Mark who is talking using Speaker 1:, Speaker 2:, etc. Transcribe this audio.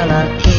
Speaker 1: sana